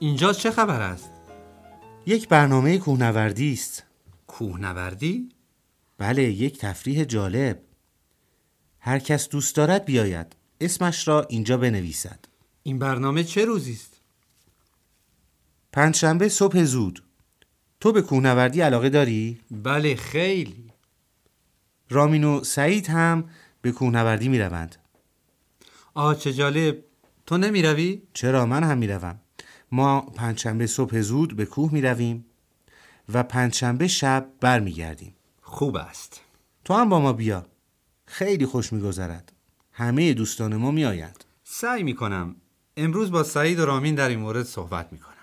اینجا چه خبر است؟ یک برنامه کوهنوردی است کوهنوردی؟ بله یک تفریح جالب هر کس دوست دارد بیاید اسمش را اینجا بنویسد این برنامه چه روزی است؟ پنجشنبه صبح زود تو به کوهنوردی علاقه داری؟ بله خیلی رامین و سعید هم به کوهنوردی می روند آه چه جالب تو نمی روی؟ چرا من هم می روم ما پنجشنبه صبح زود به کوه می رویم و پنجشنبه شب برمیگردیم. خوب است. تو هم با ما بیا. خیلی خوش میگذرد. همه دوستان ما میآیند. سعی می کنم امروز با سعید و رامین در این مورد صحبت می کنم